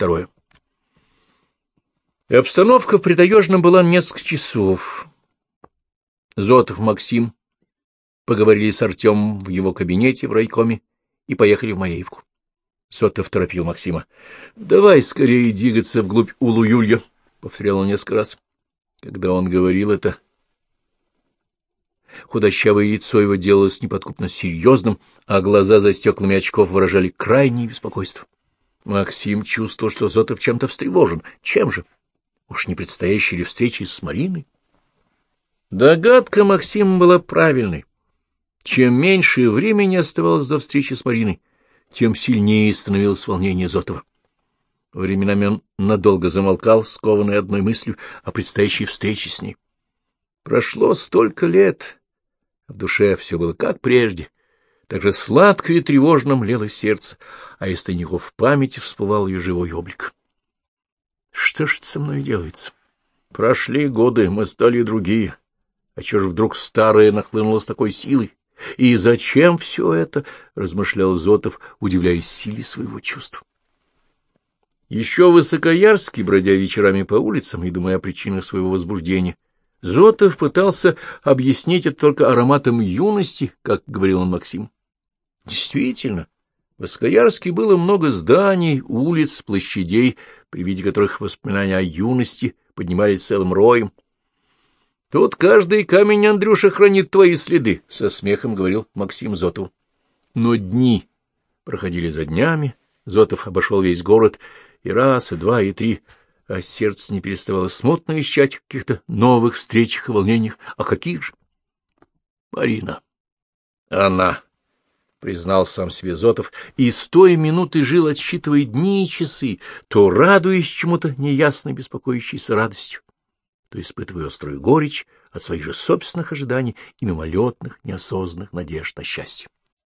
Второе. И обстановка в Притаежном была несколько часов. Зотов Максим поговорили с Артемом в его кабинете в райкоме и поехали в Мареевку. Зотов торопил Максима. — Давай скорее двигаться вглубь Улу-Юлья, — повторял он несколько раз. Когда он говорил это, худощавое лицо его делалось неподкупно серьезным, а глаза за стеклами очков выражали крайнее беспокойство. Максим чувствовал, что Зотов чем-то встревожен. Чем же? Уж не предстоящей ли встречи с Мариной? Догадка Максима была правильной. Чем меньше времени оставалось до встречи с Мариной, тем сильнее становилось волнение Зотова. Временами он надолго замолкал, скованный одной мыслью о предстоящей встрече с ней. Прошло столько лет, в душе все было как прежде, так же сладко и тревожно млело сердце, а из тайников памяти всплывал ее живой облик. Что ж со мной делается? Прошли годы, мы стали другие. А чего же вдруг старое нахлынуло с такой силой? И зачем все это? — размышлял Зотов, удивляясь силе своего чувства. Еще высокоярский, бродя вечерами по улицам и думая о причинах своего возбуждения, Зотов пытался объяснить это только ароматом юности, как говорил он Максим. Действительно, в Высокоярске было много зданий, улиц, площадей, при виде которых воспоминания о юности поднимались целым роем. — Тут каждый камень, Андрюша, хранит твои следы, — со смехом говорил Максим Зотов. Но дни проходили за днями, Зотов обошел весь город, и раз, и два, и три, а сердце не переставало смутно ищать каких-то новых встречах и волнениях. А каких же? Марина. Она признал сам себе Зотов, и с той минуты жил, отсчитывая дни и часы, то радуясь чему-то неясной беспокоящейся радостью, то испытывая острую горечь от своих же собственных ожиданий и мимолетных, неосознанных надежд на счастье.